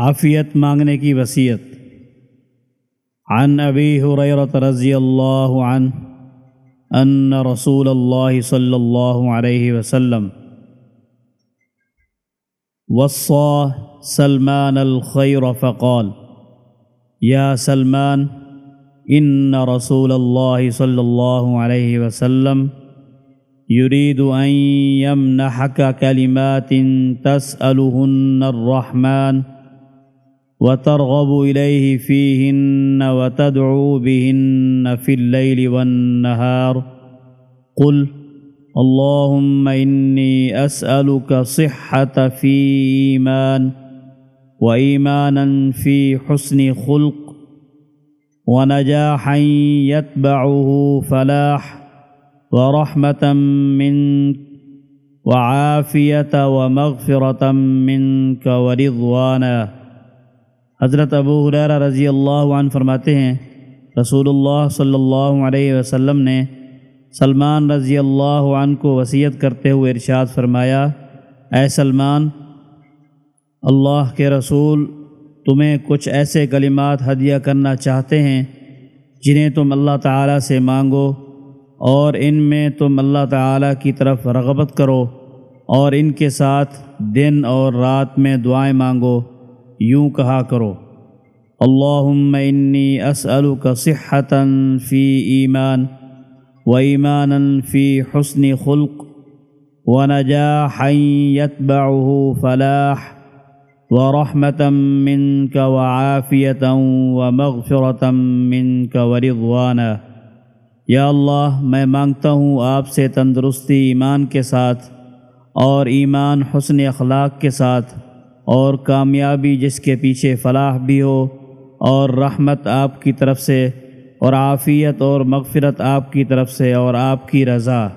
عافیت مانگنے کی وصیت عن ابی حریرت رضی اللہ عنہ أن رسول اللہ صلی اللہ علیہ وسلم وصى سلمان الخير فقال يا سلمان إن رسول الله صلى الله عليه وسلم يريد أن يمنحك كلمات تسألهن الرحمن وترغب إليه فيهن وتدعو بهن في الليل والنهار. قل اللهم إني أسألك صحة في إيمان وإيمانا في حسن خلق ونجاحا يتبعه فلاح ورحمة منك وعافية ومغفرة منك ورضوانا. حضرت ابو حریرہ رضی اللہ عنہ فرماتے ہیں، رسول اللہ صلی اللہ علیہ وسلم نے سلمان رضی اللہ عنہ کو وصیت کرتے ہوئے ارشاد فرمایا، اے سلمان، اللہ کے رسول تمہیں کچھ ایسے کلمات ہدیہ کرنا چاہتے ہیں جنہیں تم اللہ تعالیٰ سے مانگو اور ان میں تم اللہ تعالیٰ کی طرف رغبت کرو اور ان کے ساتھ دن اور رات میں دعائیں مانگو۔ یوں کہا کرو، اللہم انی اسألک صحتا فی ایمان وإيمانا في حسن خلق ونجاحا يتبعه فلاح ورحمة منك وعافية ومغفرة منك ورضوانا یا اللہ، میں مانگتا ہوں آپ سے تندرستی ایمان کے ساتھ اور ایمان حسن اخلاق کے ساتھ۔ اور کامیابی جس کے پیچھے فلاح بھی ہو، اور رحمت آپ کی طرف سے، اور عافیت اور مغفرت آپ کی طرف سے، اور آپ کی رضا۔